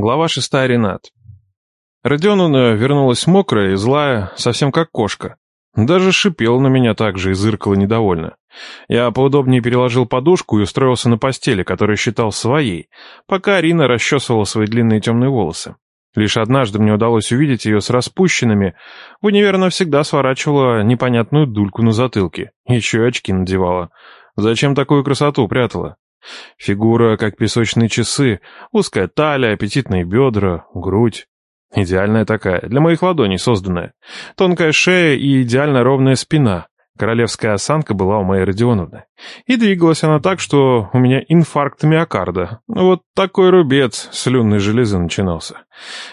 Глава шестая Ренат. Родионовна вернулась мокрая и злая, совсем как кошка. Даже шипела на меня так же и зыркала недовольно. Я поудобнее переложил подушку и устроился на постели, которую считал своей, пока Арина расчесывала свои длинные темные волосы. Лишь однажды мне удалось увидеть ее с распущенными. В универ она всегда сворачивала непонятную дульку на затылке. Еще и очки надевала. Зачем такую красоту прятала? Фигура, как песочные часы, узкая талия, аппетитные бедра, грудь. Идеальная такая, для моих ладоней созданная. Тонкая шея и идеально ровная спина. Королевская осанка была у моей Родионовны. И двигалась она так, что у меня инфаркт миокарда. Вот такой рубец слюнной железы начинался.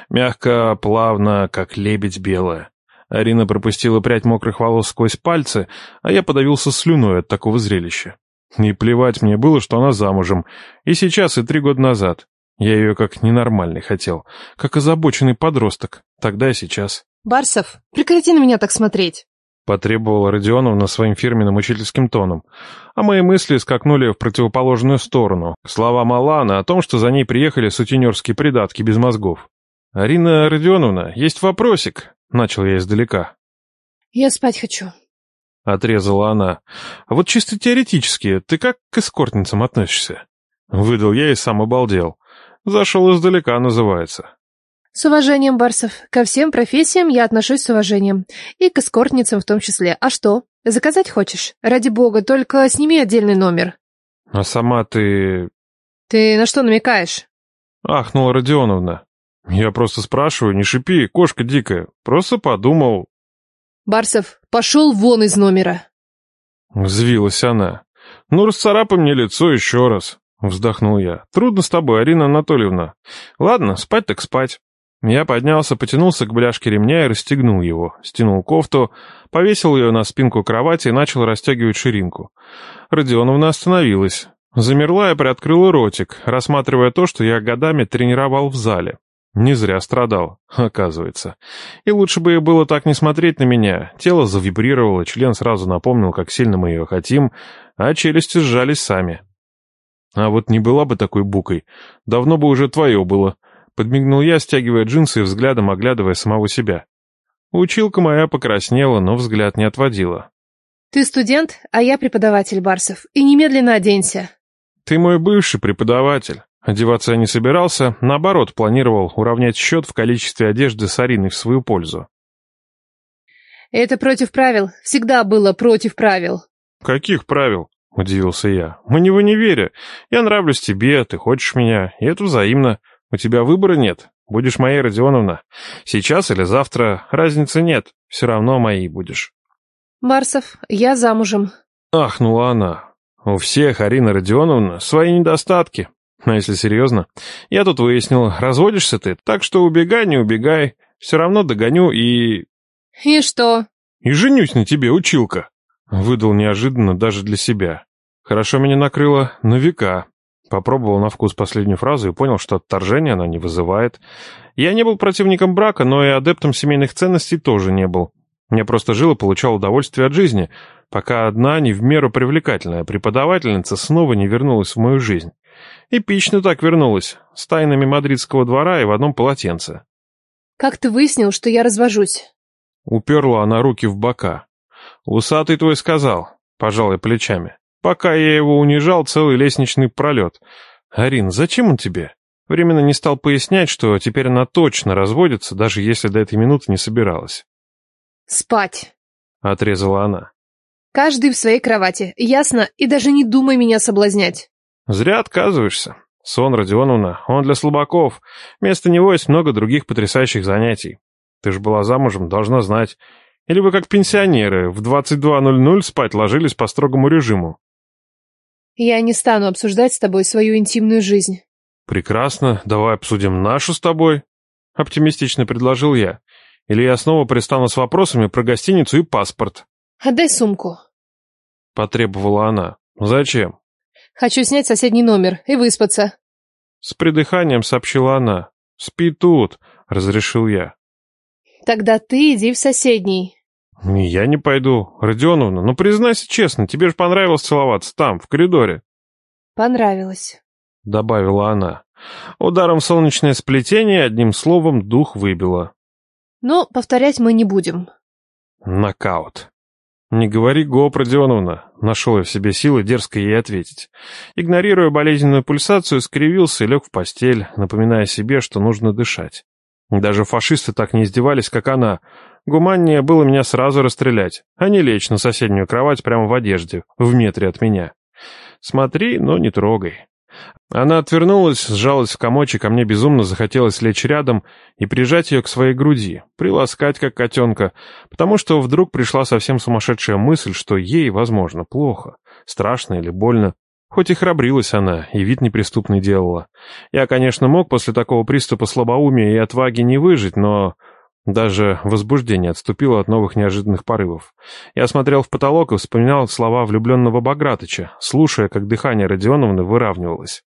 Мягко, плавно, как лебедь белая. Арина пропустила прядь мокрых волос сквозь пальцы, а я подавился слюной от такого зрелища. И плевать мне было, что она замужем. И сейчас, и три года назад. Я ее как ненормальный хотел. Как озабоченный подросток. Тогда и сейчас. «Барсов, прекрати на меня так смотреть!» Потребовала Родионовна своим фирменным учительским тоном. А мои мысли скакнули в противоположную сторону. Слова Малана о том, что за ней приехали сутенерские придатки без мозгов. «Арина Родионовна, есть вопросик», — начал я издалека. «Я спать хочу», — отрезала она. «А вот чисто теоретически, ты как к эскортницам относишься?» Выдал я и сам обалдел. «Зашел издалека» называется. «С уважением, Барсов. Ко всем профессиям я отношусь с уважением. И к эскортницам в том числе. А что? Заказать хочешь? Ради бога, только сними отдельный номер». «А сама ты...» «Ты на что намекаешь?» Ахнула Родионовна. «Я просто спрашиваю, не шипи, кошка дикая. Просто подумал, Барсов, пошел вон из номера. Взвилась она. Ну, расцарапай мне лицо еще раз. Вздохнул я. Трудно с тобой, Арина Анатольевна. Ладно, спать так спать. Я поднялся, потянулся к бляшке ремня и расстегнул его. Стянул кофту, повесил ее на спинку кровати и начал расстегивать ширинку. Родионовна остановилась. Замерла и приоткрыла ротик, рассматривая то, что я годами тренировал в зале. Не зря страдал, оказывается. И лучше бы ей было так не смотреть на меня. Тело завибрировало, член сразу напомнил, как сильно мы ее хотим, а челюсти сжались сами. А вот не была бы такой букой, давно бы уже твое было. Подмигнул я, стягивая джинсы и взглядом оглядывая самого себя. Училка моя покраснела, но взгляд не отводила. «Ты студент, а я преподаватель, Барсов, и немедленно оденься». «Ты мой бывший преподаватель. Одеваться я не собирался, наоборот, планировал уравнять счет в количестве одежды с Ариной в свою пользу. «Это против правил. Всегда было против правил». «Каких правил?» — удивился я. «Мы не в универе. Я нравлюсь тебе, ты хочешь меня, и это взаимно. У тебя выбора нет. Будешь моей, Родионовна. Сейчас или завтра, разницы нет. Все равно моей будешь». «Барсов, я замужем». Ахнула она. «У всех, Арина Родионовна, свои недостатки. А если серьезно? Я тут выяснил, разводишься ты, так что убегай, не убегай. Все равно догоню и... И что? И женюсь на тебе, училка. Выдал неожиданно даже для себя. Хорошо меня накрыло на века. Попробовал на вкус последнюю фразу и понял, что отторжения она не вызывает. Я не был противником брака, но и адептом семейных ценностей тоже не был. Я просто жил и получал удовольствие от жизни, пока одна не в меру привлекательная преподавательница снова не вернулась в мою жизнь. Эпично так вернулась, с тайнами мадридского двора и в одном полотенце. «Как ты выяснил, что я развожусь?» Уперла она руки в бока. «Усатый твой сказал», пожалуй, плечами. «Пока я его унижал, целый лестничный пролет. Арин, зачем он тебе?» Временно не стал пояснять, что теперь она точно разводится, даже если до этой минуты не собиралась. «Спать», — отрезала она. «Каждый в своей кровати, ясно? И даже не думай меня соблазнять». Зря отказываешься. Сон Родионовна, он для слабаков. Вместо него есть много других потрясающих занятий. Ты ж была замужем, должна знать. Или вы как пенсионеры, в 22.00 спать ложились по строгому режиму. Я не стану обсуждать с тобой свою интимную жизнь. Прекрасно, давай обсудим нашу с тобой. Оптимистично предложил я. Или я снова пристану с вопросами про гостиницу и паспорт. Отдай сумку. Потребовала она. Зачем? Хочу снять соседний номер и выспаться. С придыханием сообщила она. Спи тут, разрешил я. Тогда ты иди в соседний. Я не пойду. Родионовна, ну признайся честно, тебе же понравилось целоваться там, в коридоре. Понравилось. Добавила она. Ударом солнечное сплетение, одним словом, дух выбило. Но повторять мы не будем. Нокаут. «Не говори, Го, Родионовна», — нашел я в себе силы дерзко ей ответить. Игнорируя болезненную пульсацию, скривился и лег в постель, напоминая себе, что нужно дышать. Даже фашисты так не издевались, как она. Гуманнее было меня сразу расстрелять, а не лечь на соседнюю кровать прямо в одежде, в метре от меня. Смотри, но не трогай. Она отвернулась, сжалась в комочек, а мне безумно захотелось лечь рядом и прижать ее к своей груди, приласкать, как котенка, потому что вдруг пришла совсем сумасшедшая мысль, что ей, возможно, плохо, страшно или больно. Хоть и храбрилась она, и вид неприступный делала. Я, конечно, мог после такого приступа слабоумия и отваги не выжить, но даже возбуждение отступило от новых неожиданных порывов. Я смотрел в потолок и вспоминал слова влюбленного Багратыча, слушая, как дыхание Родионовны выравнивалось.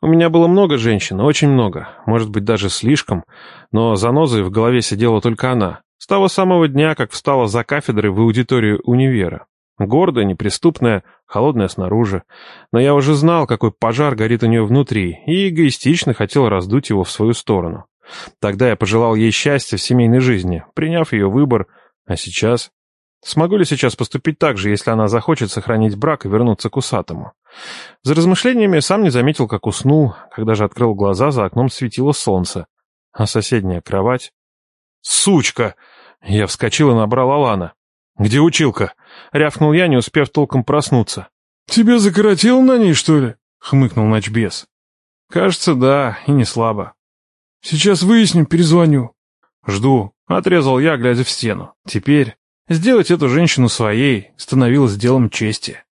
У меня было много женщин, очень много, может быть, даже слишком, но занозой в голове сидела только она, с того самого дня, как встала за кафедрой в аудиторию универа. Гордая, неприступная, холодная снаружи. Но я уже знал, какой пожар горит у нее внутри, и эгоистично хотел раздуть его в свою сторону. Тогда я пожелал ей счастья в семейной жизни, приняв ее выбор, а сейчас... Смогу ли сейчас поступить так же, если она захочет сохранить брак и вернуться к усатому? За размышлениями сам не заметил, как уснул, когда же открыл глаза, за окном светило солнце, а соседняя кровать... «Сучка!» Я вскочил и набрал Алана. «Где училка?» — рявкнул я, не успев толком проснуться. «Тебя закоротило на ней, что ли?» — хмыкнул ночбес. «Кажется, да, и не слабо. Сейчас выясним, перезвоню. Жду, отрезал я, глядя в стену. Теперь сделать эту женщину своей становилось делом чести.